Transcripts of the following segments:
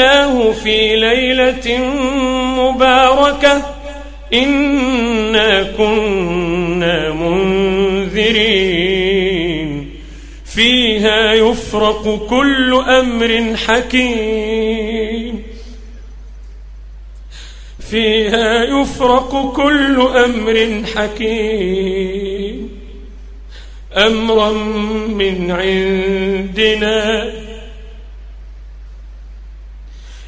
أنزلناه في ليلة مباركة إنا كنا منذرين. فيها يفرق كل أمر حكيم. فيها يفرق كل أمر حكيم. أمرا من عندنا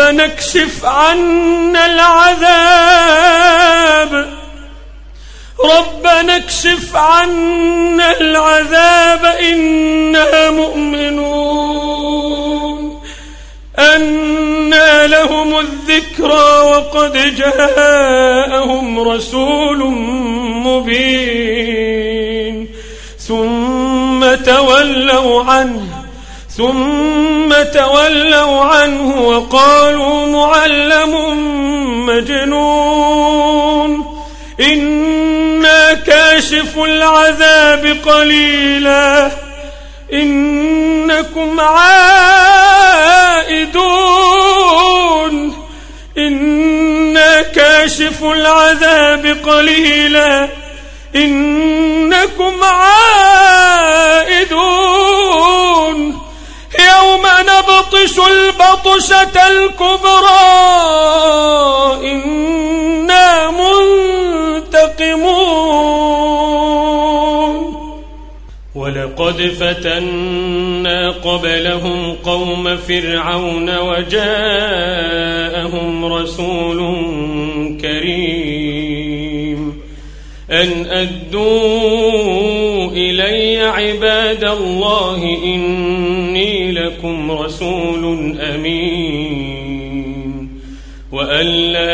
ربنا اكشف عنا العذاب. ربنا اكشف عنا العذاب إنا مؤمنون. أنى لهم الذكرى وقد جاءهم رسول مبين. ثم تولوا عنه ثم تولوا عنه وقالوا معلم مجنون. إنا كاشف العذاب قليلا. إنكم عائدون. إنا كاشف العذاب قليلا. إنكم عائدون. البطشة الكبرى إنا منتقمون. ولقد فتنا قبلهم قوم فرعون وجاءهم رسول كريم. أن أدوا إلي عباد الله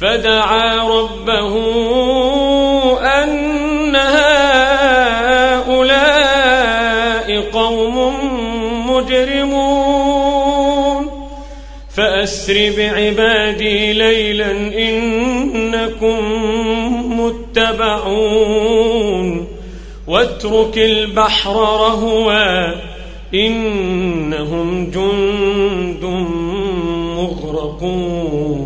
فدعا ربه أن هؤلاء قوم مجرمون. فأسر بعبادي ليلا إنكم متبعون. واترك البحر رهوا إنهم جند مغرقون.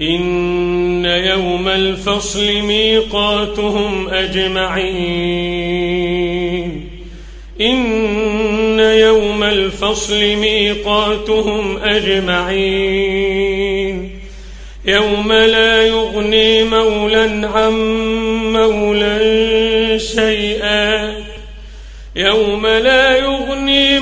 إن يوم الفصل ميقاتهم أجمعين. إن يوم الفصل ميقاتهم أجمعين. يوم لا يغني مولا عن مولا شيئا. يوم لا يغني